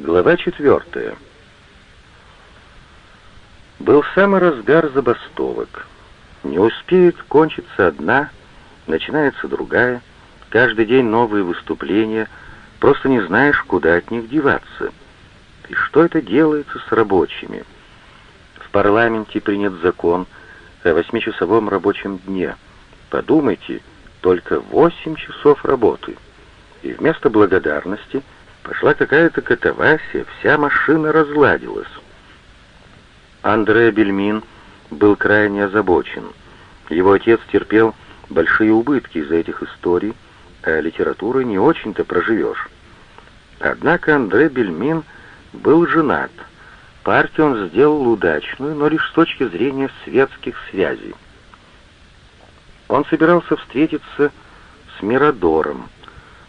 Глава четвертая. Был самый разгар забастовок. Не успеет кончиться одна, начинается другая. Каждый день новые выступления, просто не знаешь, куда от них деваться. И что это делается с рабочими? В парламенте принят закон о восьмичасовом рабочем дне. Подумайте, только восемь часов работы. И вместо благодарности — Пошла какая-то катавасия, вся машина разладилась. Андре Бельмин был крайне озабочен. Его отец терпел большие убытки из-за этих историй, а литературой не очень-то проживешь. Однако Андре Бельмин был женат. Партию он сделал удачную, но лишь с точки зрения светских связей. Он собирался встретиться с Мирадором,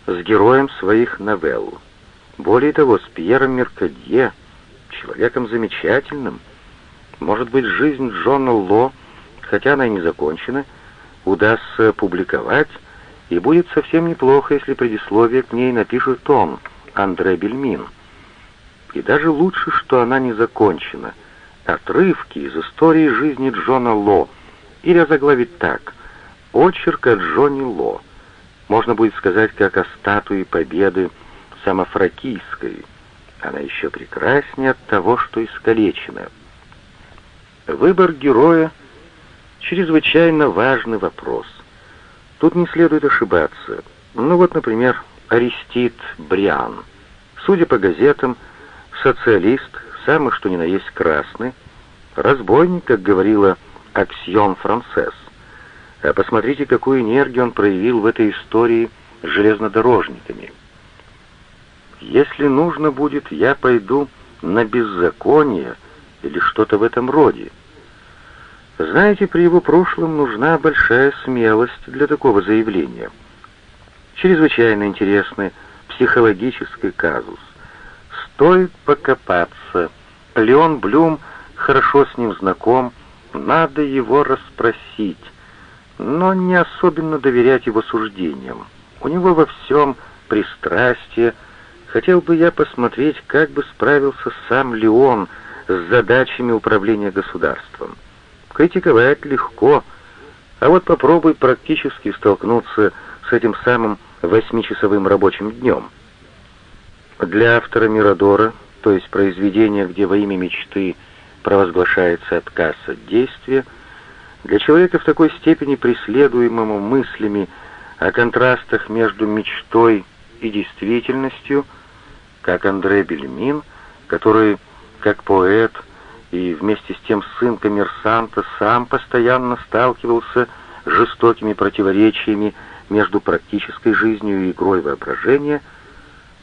с героем своих новелл. Более того, с Пьером Меркадье, человеком замечательным. Может быть, жизнь Джона Ло, хотя она и не закончена, удастся публиковать, и будет совсем неплохо, если предисловие к ней напишет он, Андре Бельмин. И даже лучше, что она не закончена. Отрывки из истории жизни Джона Ло, или заглавить так «Очерк о Джоне Ло». Можно будет сказать, как о статуе Победы самофракийской. Она еще прекраснее от того, что искалечена. Выбор героя — чрезвычайно важный вопрос. Тут не следует ошибаться. Ну вот, например, Аристид Бриан. Судя по газетам, социалист, самый что ни на есть красный, разбойник, как говорила Аксьон Францесс. А посмотрите, какую энергию он проявил в этой истории с железнодорожниками. Если нужно будет, я пойду на беззаконие или что-то в этом роде. Знаете, при его прошлом нужна большая смелость для такого заявления. Чрезвычайно интересный психологический казус. Стоит покопаться. Леон Блюм хорошо с ним знаком, надо его расспросить, но не особенно доверять его суждениям. У него во всем пристрастие, Хотел бы я посмотреть, как бы справился сам Леон с задачами управления государством. Критиковать легко, а вот попробуй практически столкнуться с этим самым восьмичасовым рабочим днем. Для автора Мирадора, то есть произведения, где во имя мечты провозглашается отказ от действия, для человека в такой степени преследуемому мыслями о контрастах между мечтой и действительностью – как Андре Бельмин, который, как поэт и вместе с тем сын коммерсанта, сам постоянно сталкивался с жестокими противоречиями между практической жизнью и игрой воображения,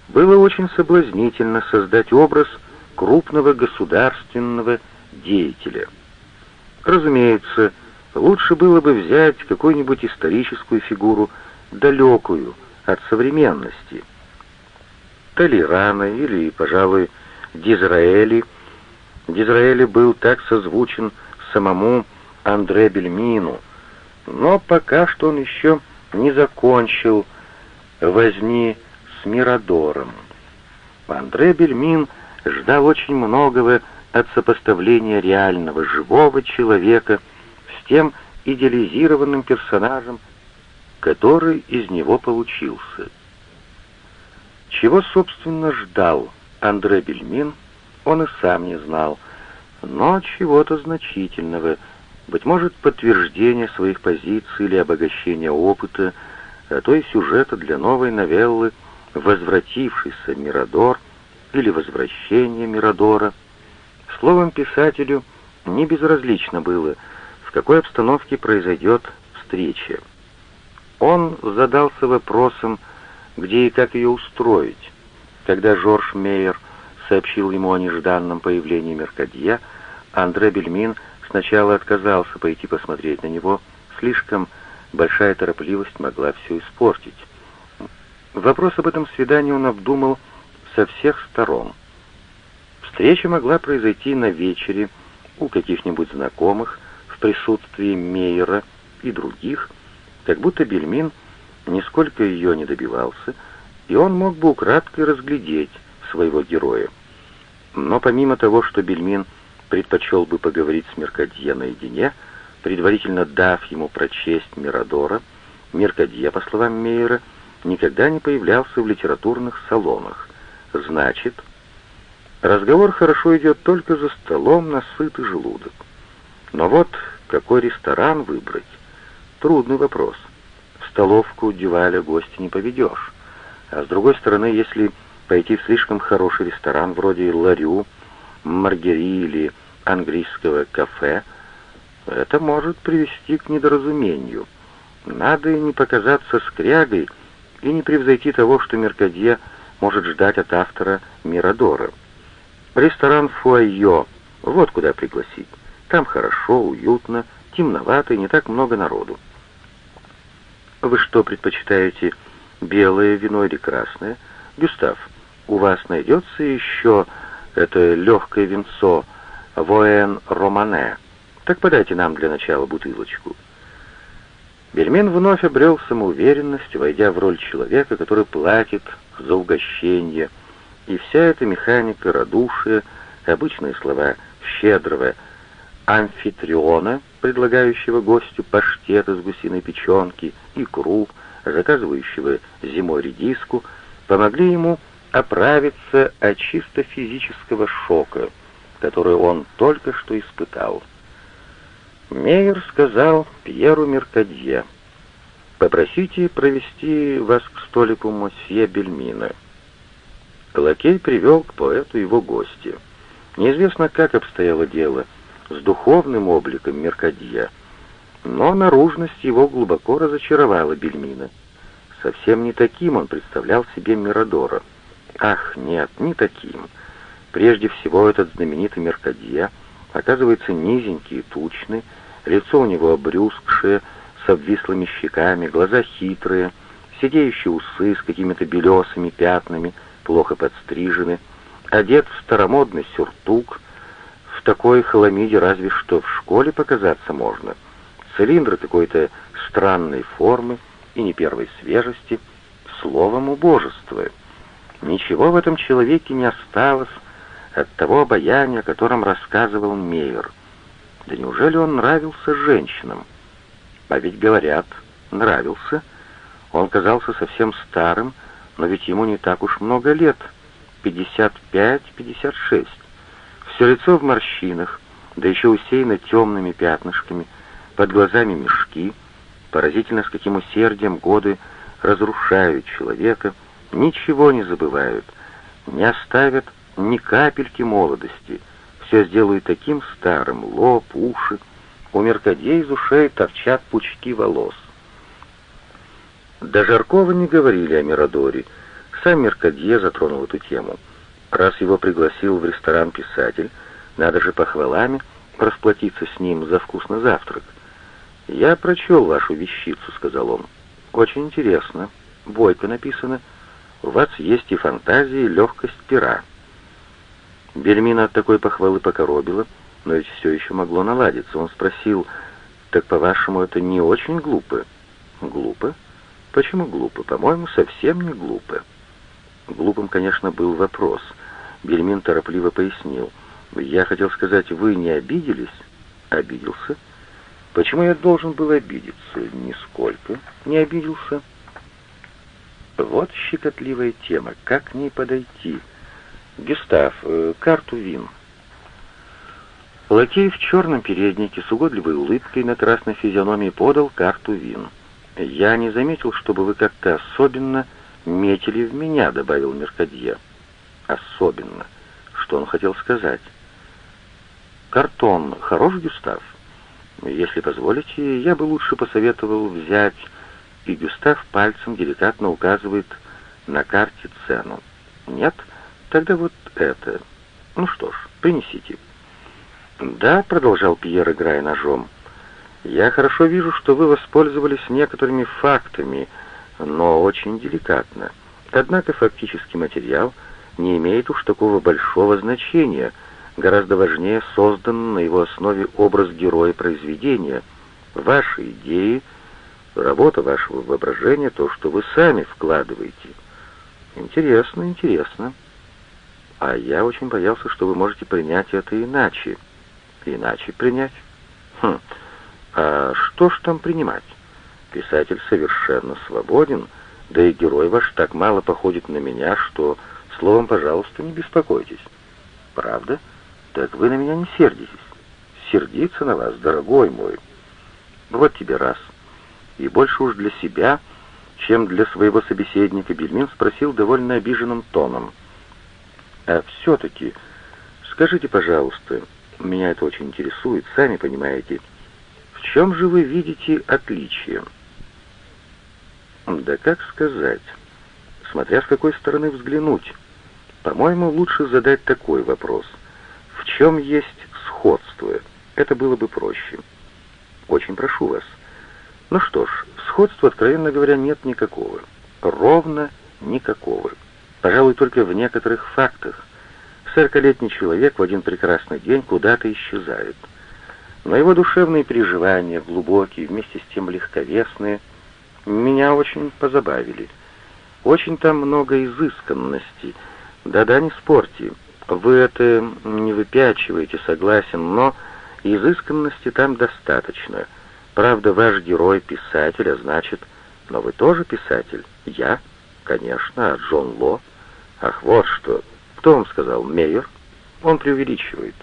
было очень соблазнительно создать образ крупного государственного деятеля. Разумеется, лучше было бы взять какую-нибудь историческую фигуру, далекую от современности — Толерана или, пожалуй, Дизраэли. Дизраэли был так созвучен самому Андре Бельмину, но пока что он еще не закончил возни с Мирадором. Андре Бельмин ждал очень многого от сопоставления реального живого человека с тем идеализированным персонажем, который из него получился. Чего, собственно, ждал Андре Бельмин, он и сам не знал, но чего-то значительного, быть может, подтверждение своих позиций или обогащение опыта, а то и сюжета для новой новеллы «Возвратившийся Мирадор» или «Возвращение Мирадора». Словом, писателю не безразлично было, в какой обстановке произойдет встреча. Он задался вопросом, где и как ее устроить. Когда Жорж Мейер сообщил ему о нежданном появлении Меркадье, Андре Бельмин сначала отказался пойти посмотреть на него, слишком большая торопливость могла все испортить. Вопрос об этом свидании он обдумал со всех сторон. Встреча могла произойти на вечере у каких-нибудь знакомых в присутствии Мейера и других, как будто Бельмин нисколько ее не добивался, и он мог бы украдкой разглядеть своего героя. Но помимо того, что Бельмин предпочел бы поговорить с Меркадье наедине, предварительно дав ему прочесть Мирадора, Меркадье, по словам Мейера, никогда не появлялся в литературных салонах. Значит, разговор хорошо идет только за столом на сытый желудок. Но вот какой ресторан выбрать? Трудный вопрос. Столовку Дюваля гостя не поведешь. А с другой стороны, если пойти в слишком хороший ресторан вроде Ларю, Маргери или английского кафе, это может привести к недоразумению. Надо не показаться скрягой и не превзойти того, что Меркадье может ждать от автора Мирадора. Ресторан Фуайо, вот куда пригласить. Там хорошо, уютно, темновато и не так много народу. Вы что предпочитаете, белое вино или красное? Гюстав, у вас найдется еще это легкое винцо Воэн Романе. Так подайте нам для начала бутылочку. Бельмен вновь обрел самоуверенность, войдя в роль человека, который платит за угощение, и вся эта механика радушия, обычные слова щедрого амфитриона, предлагающего гостю паштет из гусиной печенки, икру, заказывающего зимой редиску, помогли ему оправиться от чисто физического шока, который он только что испытал. Мейер сказал Пьеру Меркадье, «Попросите провести вас к столику мосье Бельмина». Лакей привел к поэту его гостя. Неизвестно, как обстояло дело с духовным обликом Меркадье, но наружность его глубоко разочаровала Бельмина. Совсем не таким он представлял себе Мирадора. Ах, нет, не таким. Прежде всего, этот знаменитый Меркадье оказывается низенький и тучный, лицо у него обрюзгшее, с обвислыми щеками, глаза хитрые, сидеющие усы с какими-то белесыми пятнами, плохо подстрижены, одет в старомодный сюртук, такой хламиде разве что в школе показаться можно. Цилиндр какой-то странной формы и не первой свежести, словом убожества. Ничего в этом человеке не осталось от того обаяния, о котором рассказывал Мейер. Да неужели он нравился женщинам? А ведь говорят, нравился. Он казался совсем старым, но ведь ему не так уж много лет, 55-56. Все лицо в морщинах, да еще усеяно темными пятнышками, под глазами мешки. Поразительно, с каким усердием годы разрушают человека, ничего не забывают, не оставят ни капельки молодости, все сделают таким старым, лоб, уши. У меркадей из ушей торчат пучки волос. До Жаркова не говорили о Мирадоре. Сам Меркадье затронул эту тему. Раз его пригласил в ресторан писатель, надо же похвалами расплатиться с ним за вкусный завтрак. «Я прочел вашу вещицу», — сказал он. «Очень интересно. Бойко написано. У вас есть и фантазия, и легкость пера». Бельмина от такой похвалы покоробила, но ведь все еще могло наладиться. Он спросил, «Так, по-вашему, это не очень глупо?» «Глупо? Почему глупо? По-моему, совсем не глупо». Глупым, конечно, был вопрос. Бельмин торопливо пояснил. «Я хотел сказать, вы не обиделись?» «Обиделся?» «Почему я должен был обидеться?» «Нисколько не обиделся». Вот щекотливая тема. Как к ней подойти?» «Гюстав, э, карту вин». Лакей в черном переднике с угодливой улыбкой на красной физиономии подал карту вин. «Я не заметил, чтобы вы как-то особенно метили в меня», — добавил Меркадье. «Особенно». Что он хотел сказать? «Картон хорош, Гюстав?» «Если позволите, я бы лучше посоветовал взять...» И Гюстав пальцем деликатно указывает на карте цену. «Нет?» Тогда вот это. Ну что ж, принесите. Да, продолжал Пьер, играя ножом. Я хорошо вижу, что вы воспользовались некоторыми фактами, но очень деликатно. Однако фактический материал не имеет уж такого большого значения. Гораздо важнее создан на его основе образ героя произведения, ваши идеи, работа вашего воображения, то, что вы сами вкладываете. Интересно, интересно. А я очень боялся, что вы можете принять это иначе. Иначе принять? Хм, а что ж там принимать? Писатель совершенно свободен, да и герой ваш так мало походит на меня, что, словом, пожалуйста, не беспокойтесь. Правда? Так вы на меня не сердитесь. Сердиться на вас, дорогой мой. Вот тебе раз. И больше уж для себя, чем для своего собеседника, Бельмин спросил довольно обиженным тоном. А все-таки, скажите, пожалуйста, меня это очень интересует, сами понимаете, в чем же вы видите отличие? Да как сказать? Смотря с какой стороны взглянуть. По-моему, лучше задать такой вопрос. В чем есть сходство? Это было бы проще. Очень прошу вас. Ну что ж, сходства, откровенно говоря, нет никакого. Ровно никакого. Пожалуй, только в некоторых фактах. Сорокалетний человек в один прекрасный день куда-то исчезает. Но его душевные переживания, глубокие, вместе с тем легковесные, меня очень позабавили. Очень там много изысканности. Да-да, не спорьте. Вы это не выпячиваете, согласен, но изысканности там достаточно. Правда, ваш герой писатель, а значит... Но вы тоже писатель? Я? Конечно, а Джон Ло? Ах, вот что. Кто вам сказал? Мейер? Он преувеличивает.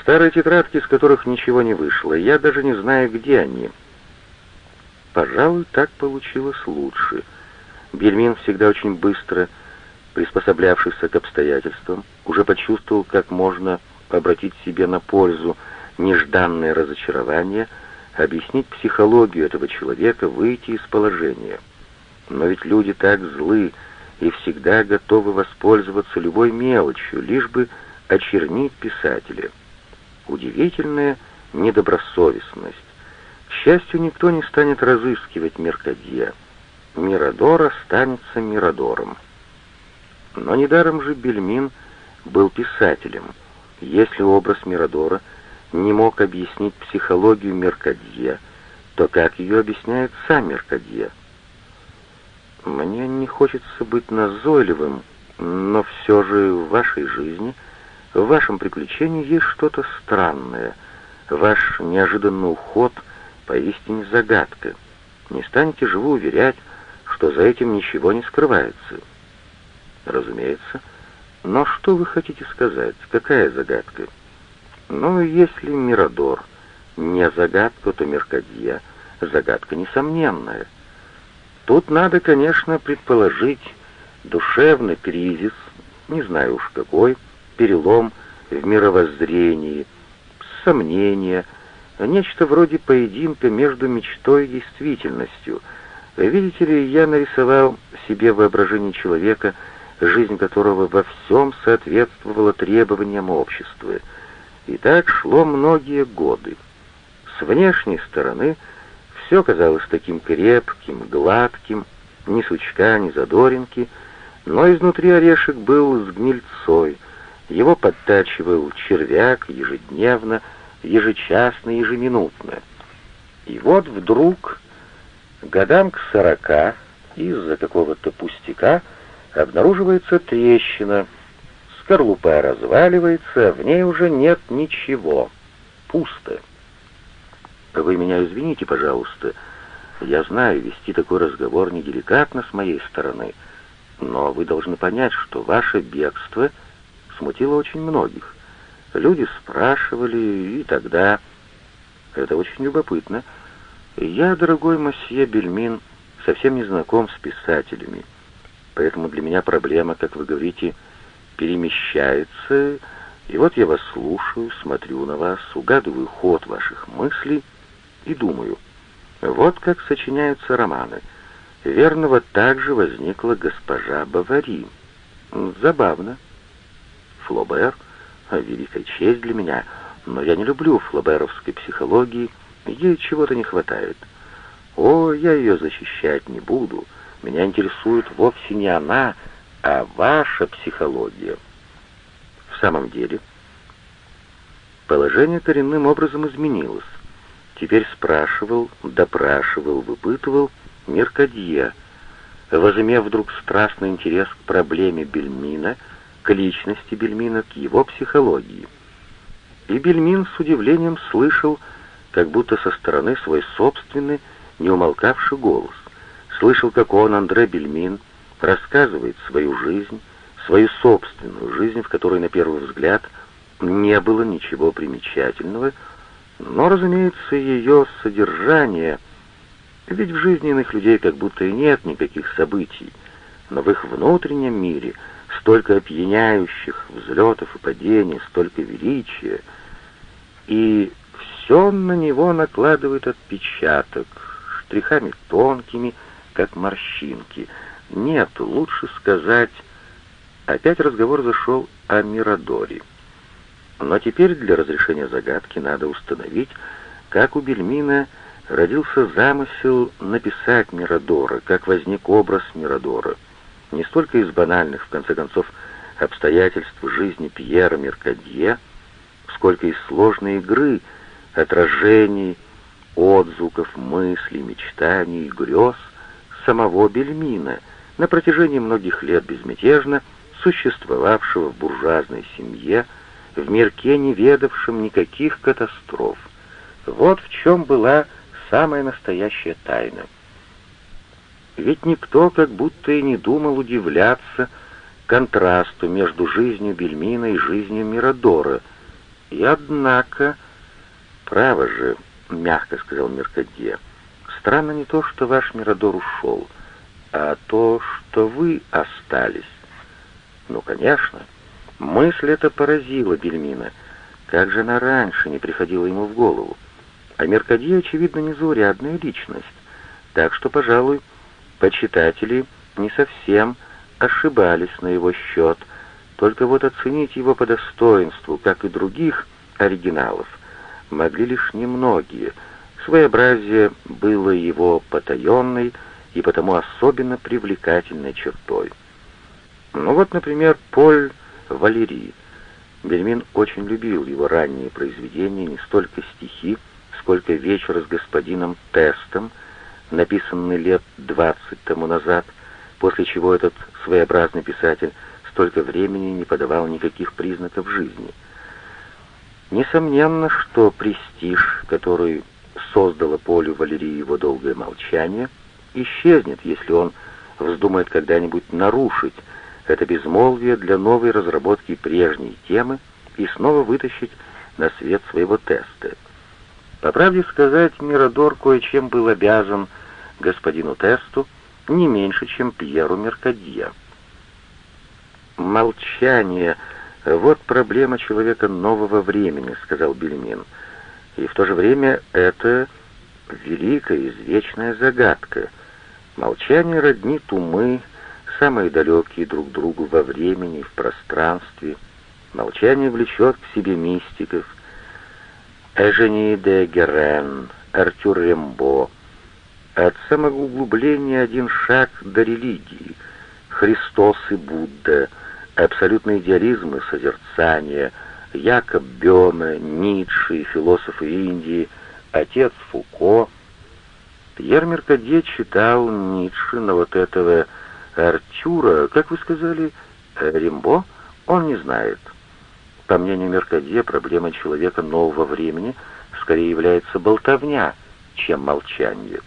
Старые тетрадки, из которых ничего не вышло. Я даже не знаю, где они. Пожалуй, так получилось лучше. Бельмин всегда очень быстро, приспособлявшийся к обстоятельствам, уже почувствовал, как можно обратить себе на пользу нежданное разочарование, объяснить психологию этого человека, выйти из положения. Но ведь люди так злы и всегда готовы воспользоваться любой мелочью, лишь бы очернить писателя. Удивительная недобросовестность. Счастью, никто не станет разыскивать Меркадье. Мирадор останется Мирадором. Но недаром же Бельмин был писателем. Если образ Мирадора не мог объяснить психологию Меркадье, то как ее объясняет сам Меркадье? Мне не хочется быть назойливым, но все же в вашей жизни, в вашем приключении есть что-то странное. Ваш неожиданный уход — поистине загадка. Не станете же вы уверять, что за этим ничего не скрывается? Разумеется. Но что вы хотите сказать? Какая загадка? Ну, если Мирадор не загадка, то Меркадье загадка несомненная. Тут надо, конечно, предположить душевный кризис, не знаю уж какой, перелом в мировоззрении, сомнения, Нечто вроде поединка между мечтой и действительностью. Видите ли, я нарисовал себе воображение человека, жизнь которого во всем соответствовала требованиям общества. И так шло многие годы. С внешней стороны все казалось таким крепким, гладким, ни сучка, ни задоринки, но изнутри орешек был с гнильцой, его подтачивал червяк ежедневно, ежечасно, ежеминутно. И вот вдруг, годам к сорока, из-за какого-то пустяка, обнаруживается трещина, скорлупа разваливается, в ней уже нет ничего, пусто. Вы меня извините, пожалуйста, я знаю, вести такой разговор неделикатно с моей стороны, но вы должны понять, что ваше бегство смутило очень многих. Люди спрашивали, и тогда... Это очень любопытно. Я, дорогой мосье Бельмин, совсем не знаком с писателями, поэтому для меня проблема, как вы говорите, перемещается, и вот я вас слушаю, смотрю на вас, угадываю ход ваших мыслей и думаю, вот как сочиняются романы. Верно, вот так возникла госпожа Бавари. Забавно. Флобер великая честь для меня, но я не люблю флоберовской психологии, ей чего-то не хватает. О, я ее защищать не буду. Меня интересует вовсе не она, а ваша психология. В самом деле, положение коренным образом изменилось. Теперь спрашивал, допрашивал, выпытывал Меркадье. Возымев вдруг страстный интерес к проблеме Бельмина, к личности Бельмина, к его психологии. И Бельмин с удивлением слышал, как будто со стороны свой собственный, неумолкавший голос. Слышал, как он, Андре Бельмин, рассказывает свою жизнь, свою собственную жизнь, в которой, на первый взгляд, не было ничего примечательного, но, разумеется, ее содержание, ведь в жизни иных людей как будто и нет никаких событий, но в их внутреннем мире столько опьяняющих взлетов и падений, столько величия, и все на него накладывает отпечаток, штрихами тонкими, как морщинки. Нет, лучше сказать... Опять разговор зашел о Мирадоре. Но теперь для разрешения загадки надо установить, как у Бельмина родился замысел написать Мирадора, как возник образ Мирадора. Не столько из банальных, в конце концов, обстоятельств жизни Пьера Меркадье, сколько из сложной игры, отражений, отзвуков, мыслей, мечтаний, грез самого Бельмина, на протяжении многих лет безмятежно существовавшего в буржуазной семье, в мирке, не ведавшем никаких катастроф. Вот в чем была самая настоящая тайна. Ведь никто как будто и не думал удивляться контрасту между жизнью Бельмина и жизнью Мирадора. И однако, право же, мягко сказал Меркадье, странно не то, что ваш Мирадор ушел, а то, что вы остались. Ну, конечно, Мысль эта поразила Бельмина. Как же она раньше не приходила ему в голову? А Меркадье, очевидно, незаурядная личность. Так что, пожалуй, почитатели не совсем ошибались на его счет. Только вот оценить его по достоинству, как и других оригиналов, могли лишь немногие. Своеобразие было его потаенной и потому особенно привлекательной чертой. Ну вот, например, Поль Валерий. Бельмин очень любил его ранние произведения, не столько стихи, сколько «Вечер с господином Тестом», написанный лет двадцать тому назад, после чего этот своеобразный писатель столько времени не подавал никаких признаков жизни. Несомненно, что престиж, который создало Полю Валерии его долгое молчание, исчезнет, если он вздумает когда-нибудь нарушить это безмолвие для новой разработки прежней темы и снова вытащить на свет своего теста. По правде сказать, Мирадор кое-чем был обязан господину Тесту не меньше, чем Пьеру Меркадье. «Молчание — вот проблема человека нового времени», — сказал Бельмин. «И в то же время это великая извечная загадка. Молчание роднит умы, самые далекие друг другу во времени и в пространстве. Молчание влечет к себе мистиков. Эжени де Герен, Артюр Рембо. От самоуглубления один шаг до религии. Христос и Будда, абсолютный идеализм и созерцание, Якоб Бёме, Ницше и философы Индии, отец Фуко. Пьер Меркадье читал Ницше, но вот этого Артюра, как вы сказали, Римбо, он не знает. По мнению Меркадье, проблема человека нового времени скорее является болтовня, чем молчание.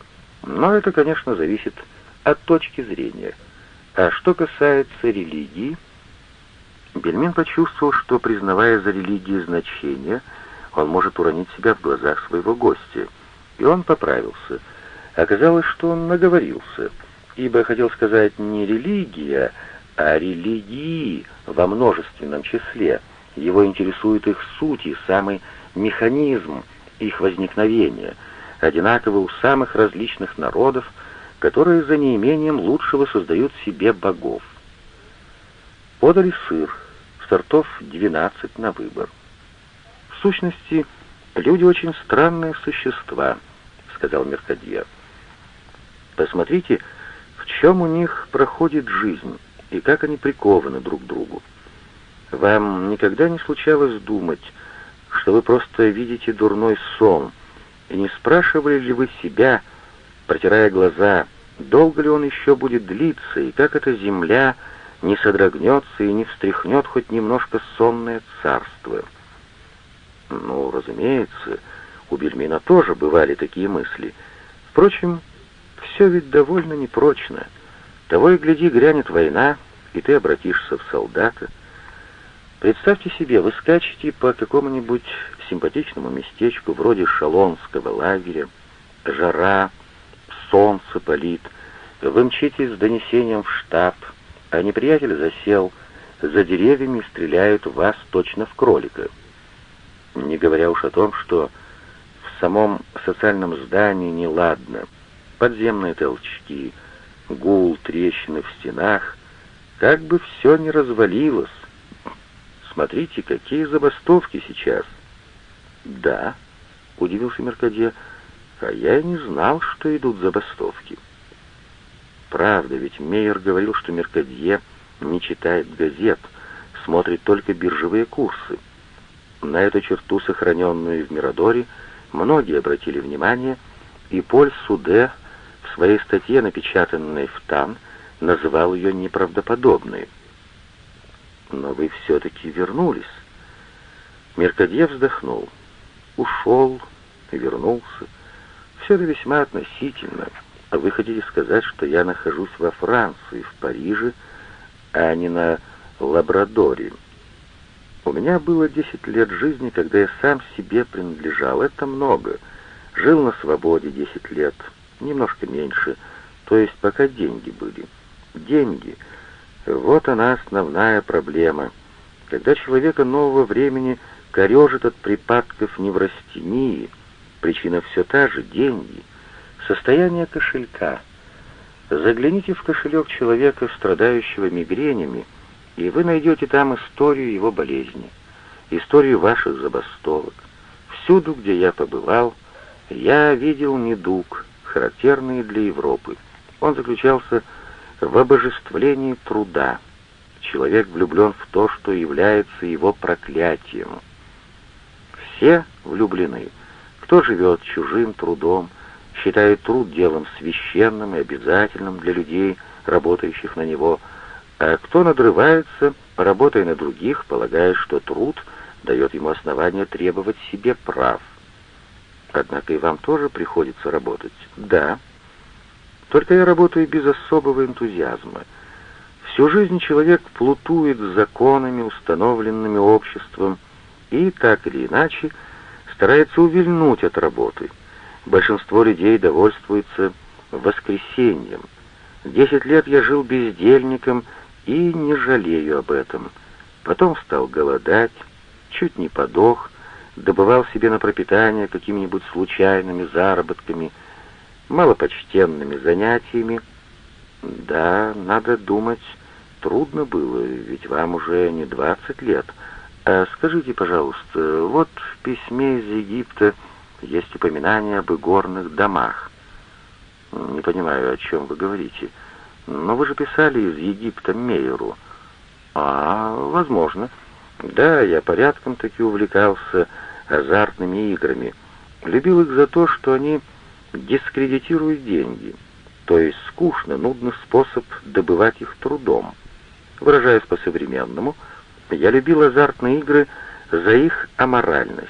Но это, конечно, зависит от точки зрения. А что касается религии, Бельмин почувствовал, что, признавая за религией значение, он может уронить себя в глазах своего гостя. И он поправился. Оказалось, что он наговорился — ибо хотел сказать не религия, а религии во множественном числе. Его интересует их суть и самый механизм их возникновения, одинаково у самых различных народов, которые за неимением лучшего создают себе богов. Подали сыр, сортов 12 на выбор. В сущности, люди очень странные существа, сказал Меркадье. Посмотрите, чем у них проходит жизнь и как они прикованы друг к другу. Вам никогда не случалось думать, что вы просто видите дурной сон, и не спрашивали ли вы себя, протирая глаза, долго ли он еще будет длиться, и как эта земля не содрогнется и не встряхнет хоть немножко сонное царство. Ну, разумеется, у Бельмина тоже бывали такие мысли. Впрочем, все ведь довольно непрочно. Того и гляди, грянет война, и ты обратишься в солдата. Представьте себе, вы скачете по какому-нибудь симпатичному местечку, вроде шалонского лагеря, жара, солнце палит, вы мчитесь с донесением в штаб, а неприятель засел за деревьями стреляют вас точно в кролика. Не говоря уж о том, что в самом социальном здании неладно, подземные толчки, гул, трещины в стенах, как бы все не развалилось. Смотрите, какие забастовки сейчас. Да, удивился Меркадье, а я и не знал, что идут забастовки. Правда, ведь Мейер говорил, что Меркадье не читает газет, смотрит только биржевые курсы. На эту черту, сохраненную в Мирадоре, многие обратили внимание, и Поль Суде в своей статье, напечатанной в ТАН, называл ее неправдоподобной. «Но вы все-таки вернулись». Меркадье вздохнул. «Ушел вернулся. Все это весьма относительно». А вы хотите сказать, что я нахожусь во Франции, в Париже, а не на Лабрадоре? У меня было 10 лет жизни, когда я сам себе принадлежал. Это много. Жил на свободе 10 лет, немножко меньше, то есть пока деньги были. Деньги. Вот она основная проблема. Когда человека нового времени корежит от припадков неврастении, причина все та же — деньги — Состояние кошелька. Загляните в кошелек человека, страдающего мигренями, и вы найдете там историю его болезни, историю ваших забастовок. Всюду, где я побывал, я видел недуг, характерный для Европы. Он заключался в обожествлении труда. Человек влюблен в то, что является его проклятием. Все влюблены. Кто живет чужим трудом, считает труд делом священным и обязательным для людей, работающих на него, а кто надрывается, работая на других, полагая, что труд дает ему основание требовать себе прав. Однако и вам тоже приходится работать. Да. Только я работаю без особого энтузиазма. Всю жизнь человек плутует с законами, установленными обществом, и так или иначе старается увильнуть от работы — Большинство людей довольствуется воскресеньем. Десять лет я жил бездельником и не жалею об этом. Потом стал голодать, чуть не подох, добывал себе на пропитание какими-нибудь случайными заработками, малопочтенными занятиями. Да, надо думать, трудно было, ведь вам уже не двадцать лет. А скажите, пожалуйста, вот в письме из Египта есть упоминание об игорных домах. Не понимаю, о чем вы говорите. Но вы же писали из Египта Мейеру. А, возможно. Да, я порядком таки увлекался азартными играми. Любил их за то, что они дискредитируют деньги. То есть скучно, нудный способ добывать их трудом. Выражаясь по-современному, я любил азартные игры за их аморальность.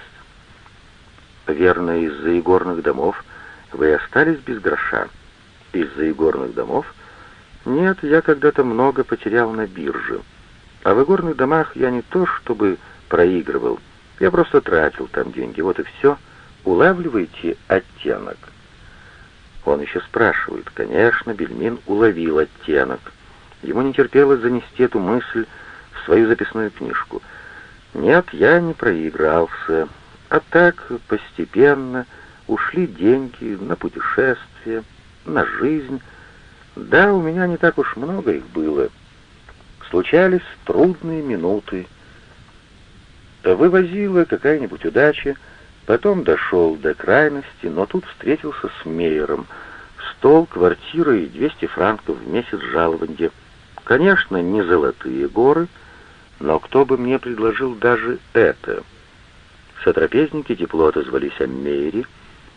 Верно, из-за игорных домов вы остались без гроша. Из-за игорных домов? Нет, я когда-то много потерял на бирже. А в игорных домах я не то чтобы проигрывал, я просто тратил там деньги, вот и все. Улавливаете оттенок? Он еще спрашивает. Конечно, Бельмин уловил оттенок. Ему не терпелось занести эту мысль в свою записную книжку. Нет, я не проигрался. А так постепенно ушли деньги на путешествия, на жизнь. Да, у меня не так уж много их было. Случались трудные минуты. Вывозила какая-нибудь удача, потом дошел до крайности, но тут встретился с Мейером. Стол, квартира и 200 франков в месяц жалования. Конечно, не золотые горы, но кто бы мне предложил даже это — Сотрапезники тепло отозвались о Мейере.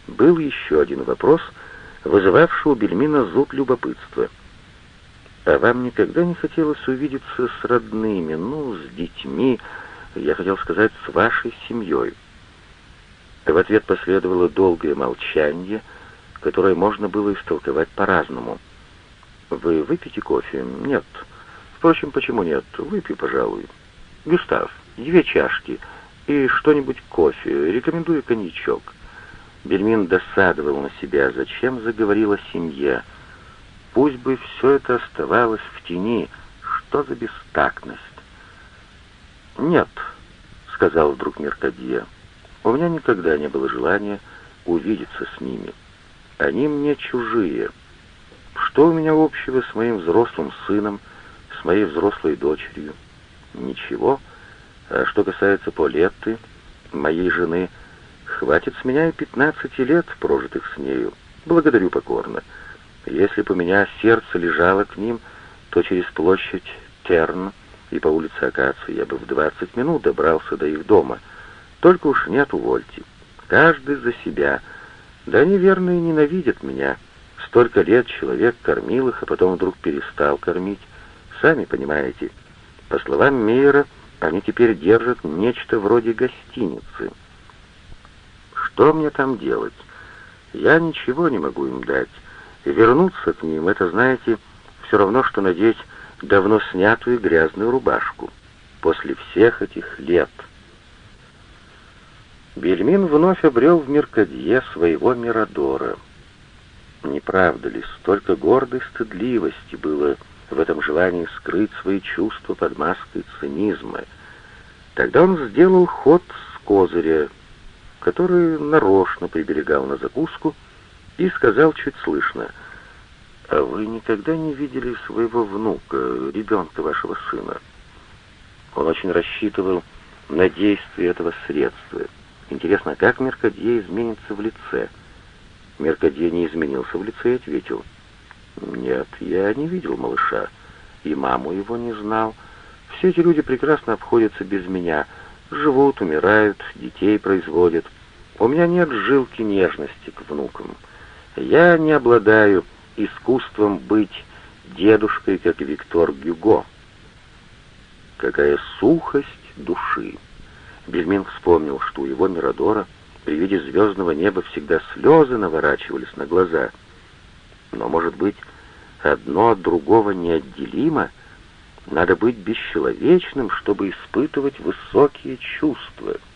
Был еще один вопрос, вызывавший у Бельмина зуд любопытства. А вам никогда не хотелось увидеться с родными, ну, с детьми, я хотел сказать, с вашей семьей?» В ответ последовало долгое молчание, которое можно было истолковать по-разному. «Вы выпьете кофе?» «Нет». «Впрочем, почему нет? Выпью, пожалуй». «Густав, две чашки и что-нибудь кофе. Рекомендую коньячок». Бельмин досадовал на себя, зачем заговорила семья. Пусть бы все это оставалось в тени. Что за бестактность? «Нет», — сказал вдруг Меркадье, — «у меня никогда не было желания увидеться с ними. Они мне чужие. Что у меня общего с моим взрослым сыном, с моей взрослой дочерью? Ничего. А что касается Полетты, моей жены, хватит с меня и пятнадцати лет, прожитых с нею. Благодарю покорно. Если бы у меня сердце лежало к ним, то через площадь Терн и по улице Акации я бы в двадцать минут добрался до их дома. Только уж нет, увольте. Каждый за себя. Да они, верно, и ненавидят меня. Столько лет человек кормил их, а потом вдруг перестал кормить. Сами понимаете. По словам Мейера, они теперь держат нечто вроде гостиницы. Что мне там делать? Я ничего не могу им дать. И вернуться к ним, это, знаете, все равно, что надеть давно снятую грязную рубашку. После всех этих лет. Бельмин вновь обрел в Меркадье своего Мирадора. Не правда ли, столько гордой стыдливости было в этом желании скрыть свои чувства под маской цинизма. Тогда он сделал ход с козыря, который нарочно приберегал на закуску, и сказал чуть слышно, «А вы никогда не видели своего внука, ребенка вашего сына?» Он очень рассчитывал на действие этого средства. Интересно, как Меркадье изменится в лице? Меркадье не изменился в лице и ответил, «Нет, я не видел малыша, и маму его не знал. Все эти люди прекрасно обходятся без меня, живут, умирают, детей производят. У меня нет жилки нежности к внукам». Я не обладаю искусством быть дедушкой, как Виктор Гюго. Какая сухость души! Бельмин вспомнил, что у его Мирадора при виде звездного неба всегда слезы наворачивались на глаза. Но, может быть, одно от другого неотделимо? Надо быть бесчеловечным, чтобы испытывать высокие чувства —